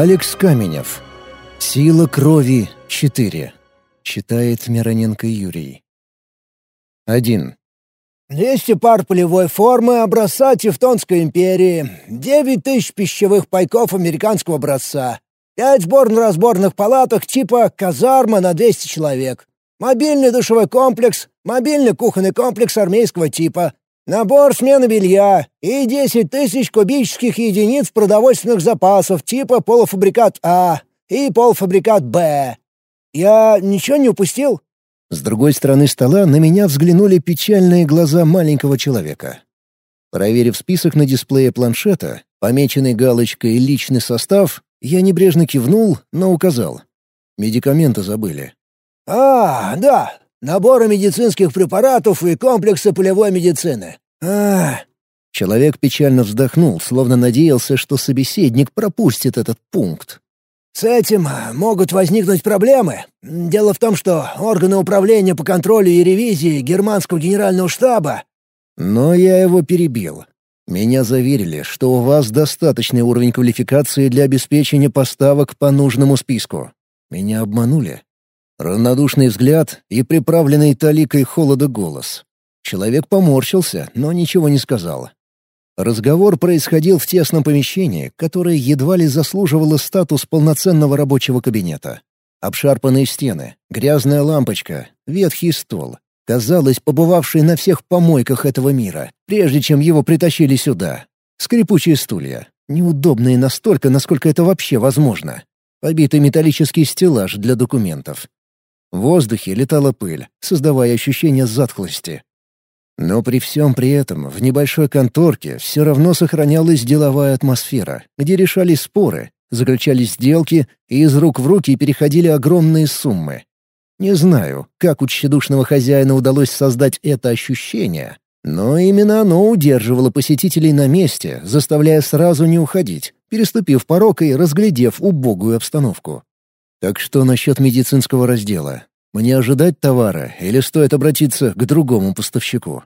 Алекс Каменев. «Сила крови 4», — читает Мироненко Юрий. 1. 200 пар полевой формы образца Тевтонской империи, 9 тысяч пищевых пайков американского образца, 5 сборно-разборных палаток типа «казарма» на 200 человек, мобильный душевой комплекс, мобильный кухонный комплекс армейского типа, набор смены белья и 10 тысяч кубических единиц продовольственных запасов типа полуфабрикат А и полуфабрикат Б. Я ничего не упустил? С другой стороны стола на меня взглянули печальные глаза маленького человека. Проверив список на дисплее планшета, помеченный галочкой «Личный состав», я небрежно кивнул, но указал. Медикаменты забыли. «А, да, наборы медицинских препаратов и комплексы полевой медицины. А, Человек печально вздохнул, словно надеялся, что собеседник пропустит этот пункт. С этим могут возникнуть проблемы. Дело в том, что органы управления по контролю и ревизии германского генерального штаба... Но я его перебил. Меня заверили, что у вас достаточный уровень квалификации для обеспечения поставок по нужному списку. Меня обманули. Равнодушный взгляд и приправленный таликой холода голос. Человек поморщился, но ничего не сказал. Разговор происходил в тесном помещении, которое едва ли заслуживало статус полноценного рабочего кабинета. Обшарпанные стены, грязная лампочка, ветхий стол. Казалось, побывавший на всех помойках этого мира, прежде чем его притащили сюда. Скрипучие стулья, неудобные настолько, насколько это вообще возможно. Побитый металлический стеллаж для документов. В воздухе летала пыль, создавая ощущение затхлости. Но при всем при этом в небольшой конторке все равно сохранялась деловая атмосфера, где решались споры, заключались сделки и из рук в руки переходили огромные суммы. Не знаю, как у тщедушного хозяина удалось создать это ощущение, но именно оно удерживало посетителей на месте, заставляя сразу не уходить, переступив порог и разглядев убогую обстановку. Так что насчет медицинского раздела? Мне ожидать товара или стоит обратиться к другому поставщику?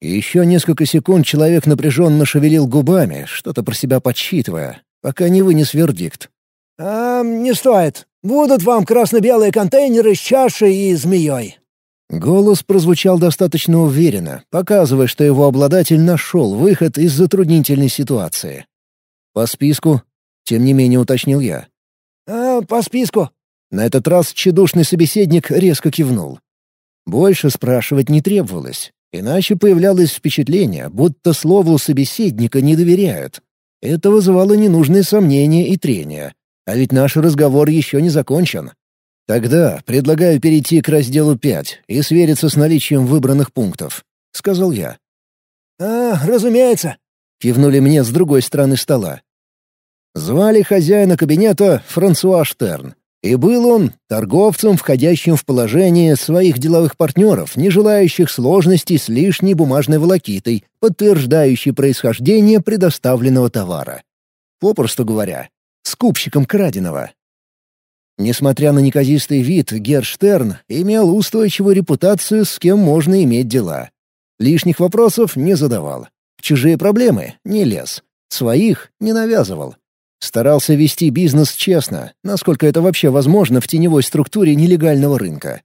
И еще несколько секунд человек напряженно шевелил губами, что-то про себя подсчитывая, пока не вынес вердикт. «А, не стоит. Будут вам красно-белые контейнеры с чашей и змеей». Голос прозвучал достаточно уверенно, показывая, что его обладатель нашел выход из затруднительной ситуации. «По списку?» — тем не менее уточнил я. «А, по списку», на этот раз тщедушный собеседник резко кивнул. Больше спрашивать не требовалось, иначе появлялось впечатление, будто слову собеседника не доверяют. Это вызывало ненужные сомнения и трения. А ведь наш разговор еще не закончен. Тогда предлагаю перейти к разделу 5 и свериться с наличием выбранных пунктов, — сказал я. «А, разумеется», — кивнули мне с другой стороны стола. Звали хозяина кабинета Франсуа Штерн. И был он торговцем, входящим в положение своих деловых партнеров, не желающих сложностей с лишней бумажной волокитой, подтверждающей происхождение предоставленного товара. Попросту говоря, скупщиком краденого. Несмотря на неказистый вид, Герштерн имел устойчивую репутацию, с кем можно иметь дела. Лишних вопросов не задавал. В чужие проблемы не лез. Своих не навязывал. Старался вести бизнес честно, насколько это вообще возможно в теневой структуре нелегального рынка.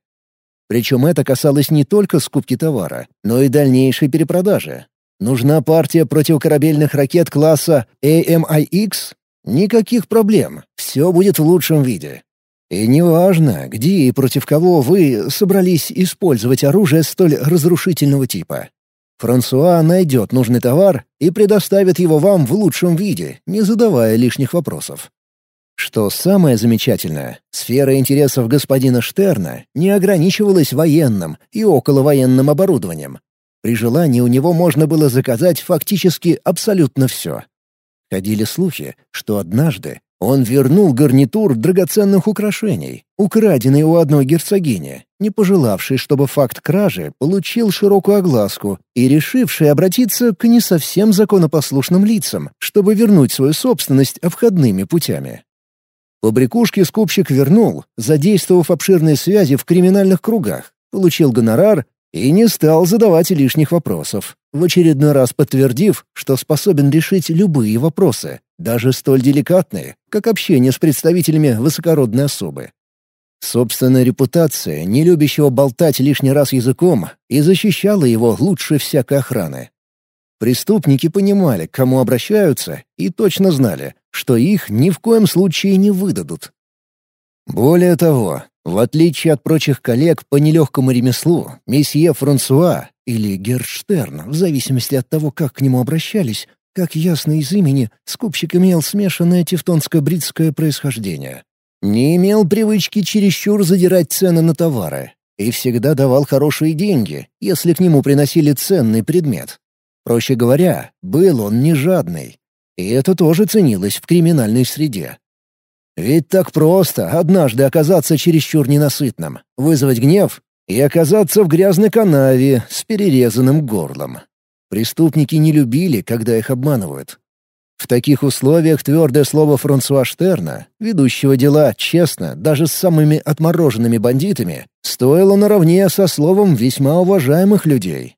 Причем это касалось не только скупки товара, но и дальнейшей перепродажи. Нужна партия противокорабельных ракет класса AMIX? Никаких проблем, все будет в лучшем виде. И неважно, где и против кого вы собрались использовать оружие столь разрушительного типа. Франсуа найдет нужный товар и предоставит его вам в лучшем виде, не задавая лишних вопросов. Что самое замечательное, сфера интересов господина Штерна не ограничивалась военным и околовоенным оборудованием. При желании у него можно было заказать фактически абсолютно все. Ходили слухи, что однажды он вернул гарнитур драгоценных украшений, украденный у одной герцогини, не пожелавший, чтобы факт кражи получил широкую огласку и решивший обратиться к не совсем законопослушным лицам, чтобы вернуть свою собственность обходными путями. Побрякушки скупщик вернул, задействовав обширные связи в криминальных кругах, получил гонорар и не стал задавать лишних вопросов, в очередной раз подтвердив, что способен решить любые вопросы, даже столь деликатные, как общение с представителями высокородной особы. Собственная репутация, не любящего болтать лишний раз языком, и защищала его лучше всякой охраны. Преступники понимали, к кому обращаются, и точно знали, что их ни в коем случае не выдадут. Более того, в отличие от прочих коллег по нелегкому ремеслу, месье Франсуа или Герштерн, в зависимости от того, как к нему обращались, как ясно из имени, скупщик имел смешанное тевтонско-бритское происхождение. Не имел привычки чересчур задирать цены на товары и всегда давал хорошие деньги, если к нему приносили ценный предмет. Проще говоря, был он не жадный. И это тоже ценилось в криминальной среде. Ведь так просто однажды оказаться чересчур ненасытным, вызвать гнев и оказаться в грязной канаве с перерезанным горлом. Преступники не любили, когда их обманывают. В таких условиях твердое слово Франсуа Штерна, ведущего дела честно, даже с самыми отмороженными бандитами, стоило наравне со словом весьма уважаемых людей.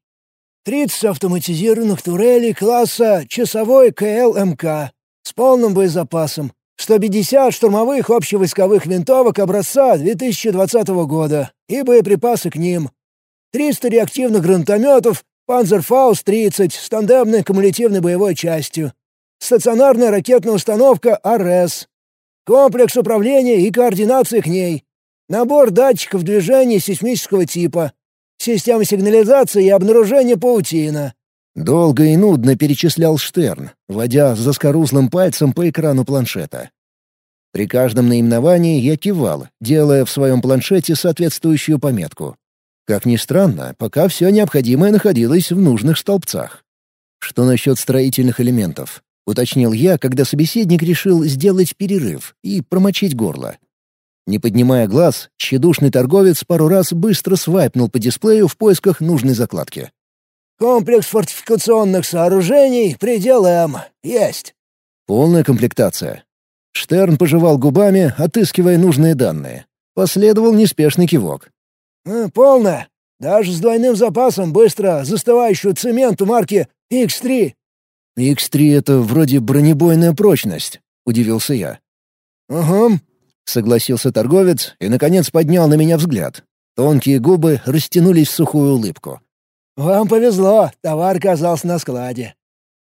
«Тридцать автоматизированных турелей класса «Часовой КЛМК» с полным боезапасом, 150 штурмовых общевойсковых винтовок образца 2020 года и боеприпасы к ним, 300 реактивных гранатометов «Панзерфаус-30» с тандемной кумулятивной боевой частью, стационарная ракетная установка «АРС», комплекс управления и координации к ней, набор датчиков движения сейсмического типа, система сигнализации и обнаружения паутина. Долго и нудно перечислял Штерн, водя заскорузлым пальцем по экрану планшета. При каждом наименовании я кивал, делая в своем планшете соответствующую пометку. Как ни странно, пока все необходимое находилось в нужных столбцах. Что насчет строительных элементов? — уточнил я, когда собеседник решил сделать перерыв и промочить горло. Не поднимая глаз, тщедушный торговец пару раз быстро свайпнул по дисплею в поисках нужной закладки. «Комплекс фортификационных сооружений, предел М. Есть». «Полная комплектация». Штерн пожевал губами, отыскивая нужные данные. Последовал неспешный кивок. «Э, «Полная. Даже с двойным запасом быстро застывающего цементу марки X3 «X3 — это вроде бронебойная прочность», — удивился я. «Ага», — согласился торговец и, наконец, поднял на меня взгляд. Тонкие губы растянулись в сухую улыбку. «Вам повезло, товар оказался на складе».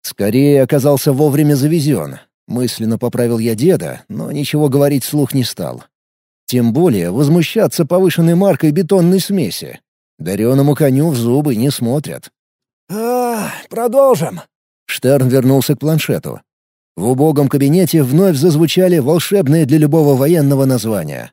Скорее оказался вовремя завезен. Мысленно поправил я деда, но ничего говорить вслух не стал. Тем более возмущаться повышенной маркой бетонной смеси. Дареному коню в зубы не смотрят. «А, продолжим», Штерн вернулся к планшету. В убогом кабинете вновь зазвучали волшебные для любого военного названия.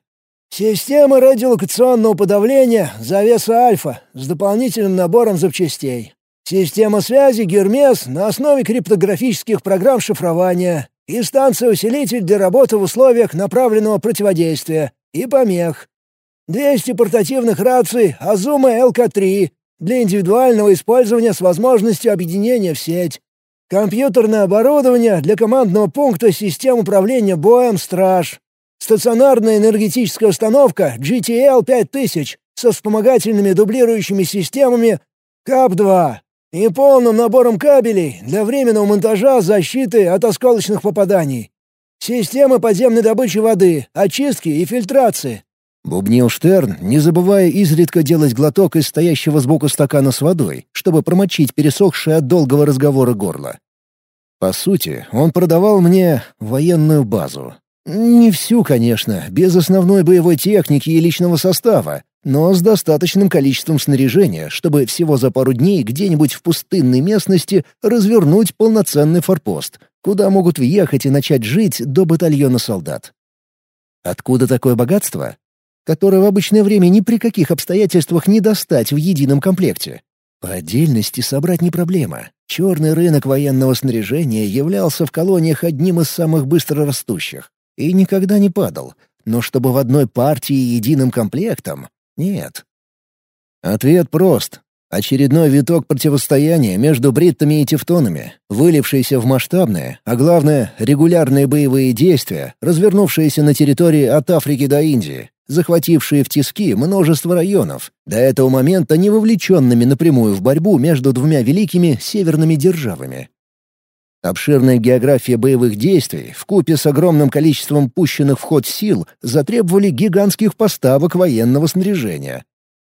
«Система радиолокационного подавления «Завеса Альфа» с дополнительным набором запчастей. Система связи «Гермес» на основе криптографических программ шифрования и станция-усилитель для работы в условиях направленного противодействия и помех. 200 портативных раций «Азума ЛК-3» для индивидуального использования с возможностью объединения в сеть. Компьютерное оборудование для командного пункта систем управления боем «Страж». Стационарная энергетическая установка GTL-5000 со вспомогательными дублирующими системами КАП-2 и полным набором кабелей для временного монтажа защиты от осколочных попаданий. Системы подземной добычи воды, очистки и фильтрации. Бубнил Штерн, не забывая изредка делать глоток из стоящего сбоку стакана с водой, чтобы промочить пересохшее от долгого разговора горло. По сути, он продавал мне военную базу. Не всю, конечно, без основной боевой техники и личного состава, но с достаточным количеством снаряжения, чтобы всего за пару дней где-нибудь в пустынной местности развернуть полноценный форпост, куда могут въехать и начать жить до батальона солдат. Откуда такое богатство? Которое в обычное время ни при каких обстоятельствах не достать в едином комплекте. По отдельности собрать не проблема. Черный рынок военного снаряжения являлся в колониях одним из самых быстрорастущих и никогда не падал. Но чтобы в одной партии единым комплектом — нет. Ответ прост. Очередной виток противостояния между бриттами и тевтонами, вылившийся в масштабные, а главное, регулярные боевые действия, развернувшиеся на территории от Африки до Индии, захватившие в тиски множество районов, до этого момента не вовлеченными напрямую в борьбу между двумя великими северными державами. Обширная география боевых действий вкупе с огромным количеством пущенных в ход сил затребовали гигантских поставок военного снаряжения.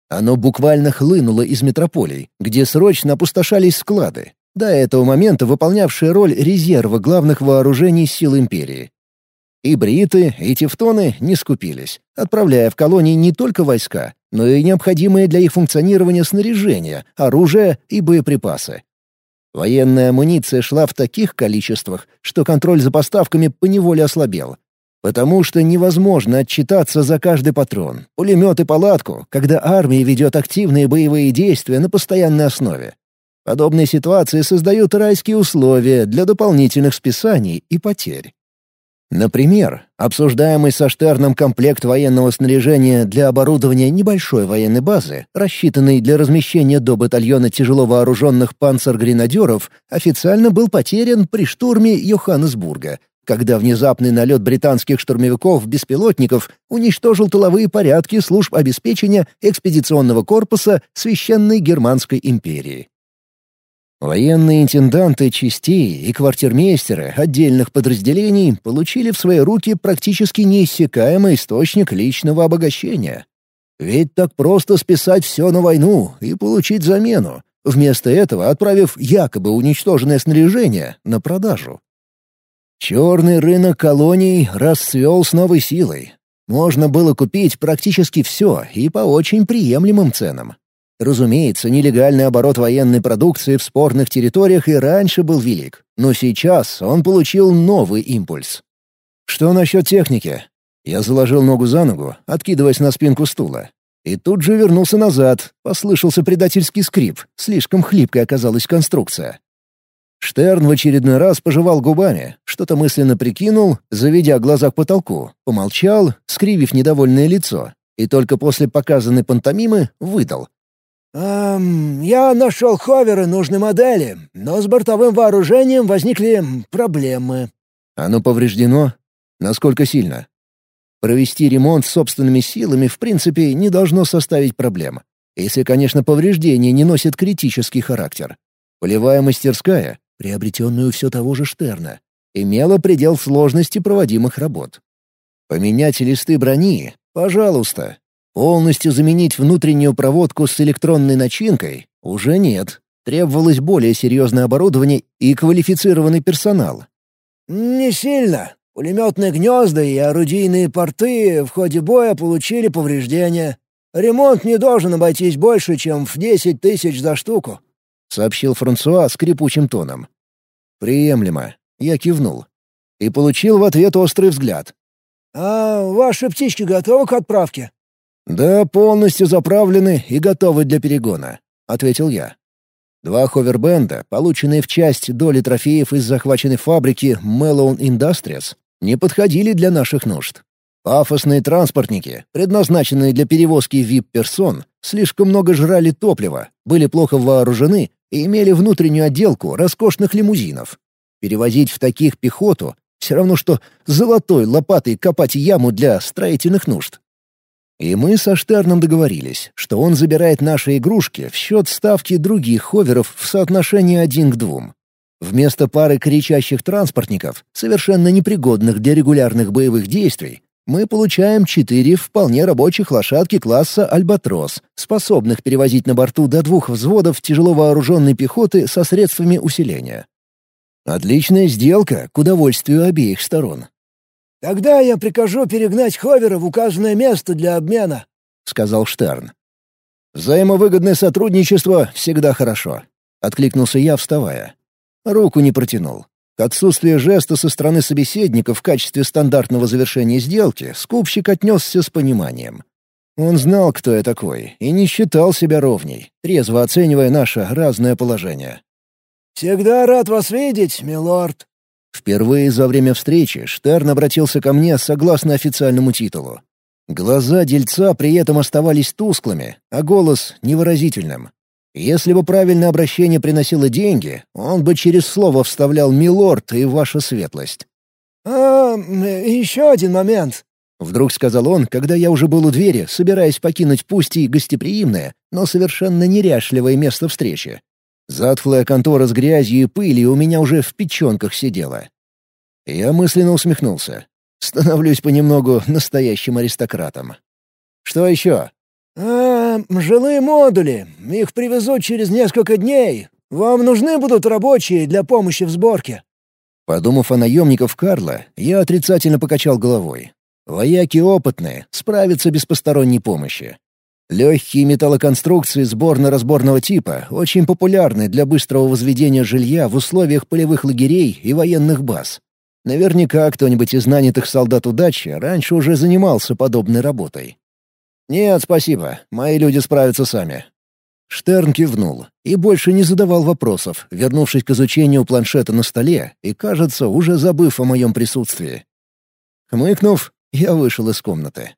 Оно буквально хлынуло из метрополий, где срочно опустошались склады, до этого момента выполнявшие роль резерва главных вооружений сил империи. И бриты, и тевтоны не скупились, отправляя в колонии не только войска, но и необходимые для их функционирования снаряжение, оружие и боеприпасы. Военная амуниция шла в таких количествах, что контроль за поставками поневоле ослабел. Потому что невозможно отчитаться за каждый патрон, пулемет и палатку, когда армия ведет активные боевые действия на постоянной основе. Подобные ситуации создают райские условия для дополнительных списаний и потерь. Например, обсуждаемый со Штерном комплект военного снаряжения для оборудования небольшой военной базы, рассчитанный для размещения до батальона тяжело вооруженных панцергренадеров, официально был потерян при штурме Йоханнесбурга, когда внезапный налет британских штурмовиков-беспилотников уничтожил тыловые порядки служб обеспечения экспедиционного корпуса Священной Германской империи. Военные интенданты частей и квартирмейстеры отдельных подразделений получили в свои руки практически неиссякаемый источник личного обогащения. Ведь так просто списать все на войну и получить замену, вместо этого отправив якобы уничтоженное снаряжение на продажу. Черный рынок колоний расцвел с новой силой. Можно было купить практически все и по очень приемлемым ценам. Разумеется, нелегальный оборот военной продукции в спорных территориях и раньше был велик, но сейчас он получил новый импульс. Что насчет техники? Я заложил ногу за ногу, откидываясь на спинку стула. И тут же вернулся назад, послышался предательский скрип, слишком хлипкой оказалась конструкция. Штерн в очередной раз пожевал губами, что-то мысленно прикинул, заведя глаза к потолку, помолчал, скривив недовольное лицо, и только после показанной пантомимы выдал. «Эм, я нашел ховеры нужной модели, но с бортовым вооружением возникли проблемы». «Оно повреждено? Насколько сильно?» Провести ремонт собственными силами в принципе не должно составить проблем. Если, конечно, повреждение не носит критический характер. Полевая мастерская, приобретенная у все того же Штерна, имела предел сложности проводимых работ. Поменять листы брони — пожалуйста, Полностью заменить внутреннюю проводку с электронной начинкой уже нет. Требовалось более серьезное оборудование и квалифицированный персонал. «Не сильно. Пулеметные гнезда и орудийные порты в ходе боя получили повреждения. Ремонт не должен обойтись больше, чем в десять тысяч за штуку», — сообщил Франсуа скрипучим тоном. «Приемлемо». Я кивнул. И получил в ответ острый взгляд. «А ваши птички готовы к отправке?» «Да, полностью заправлены и готовы для перегона», — ответил я. Два ховербенда, полученные в часть доли трофеев из захваченной фабрики Melon Industries, не подходили для наших нужд. Пафосные транспортники, предназначенные для перевозки VIP-персон, слишком много жрали топлива, были плохо вооружены и имели внутреннюю отделку роскошных лимузинов. Перевозить в таких пехоту — все равно, что золотой лопатой копать яму для строительных нужд. И мы со Штерном договорились, что он забирает наши игрушки в счет ставки других ховеров в соотношении один к двум. Вместо пары кричащих транспортников, совершенно непригодных для регулярных боевых действий, мы получаем четыре вполне рабочих лошадки класса «Альбатрос», способных перевозить на борту до двух взводов тяжело вооруженной пехоты со средствами усиления. Отличная сделка к удовольствию обеих сторон. «Тогда я прикажу перегнать Ховера в указанное место для обмена», — сказал Штерн. «Взаимовыгодное сотрудничество всегда хорошо», — откликнулся я, вставая. Руку не протянул. К отсутствию жеста со стороны собеседника в качестве стандартного завершения сделки скупщик отнесся с пониманием. Он знал, кто я такой, и не считал себя ровней, трезво оценивая наше разное положение. «Всегда рад вас видеть, милорд», Впервые за время встречи Штерн обратился ко мне согласно официальному титулу. Глаза дельца при этом оставались тусклыми, а голос — невыразительным. Если бы правильное обращение приносило деньги, он бы через слово вставлял «милорд» и «ваша светлость». «А, еще один момент», — вдруг сказал он, когда я уже был у двери, собираясь покинуть пусть и гостеприимное, но совершенно неряшливое место встречи. Затхлая контора с грязью и пылью у меня уже в печенках сидела. Я мысленно усмехнулся. Становлюсь понемногу настоящим аристократом. Что еще? «А, жилые модули. Их привезут через несколько дней. Вам нужны будут рабочие для помощи в сборке?» Подумав о наемниках Карла, я отрицательно покачал головой. Вояки опытные, справятся без посторонней помощи. Легкие металлоконструкции сборно-разборного типа очень популярны для быстрого возведения жилья в условиях полевых лагерей и военных баз. Наверняка кто-нибудь из нанятых солдат удачи раньше уже занимался подобной работой. «Нет, спасибо. Мои люди справятся сами». Штерн кивнул и больше не задавал вопросов, вернувшись к изучению планшета на столе и, кажется, уже забыв о моем присутствии. Хмыкнув, я вышел из комнаты.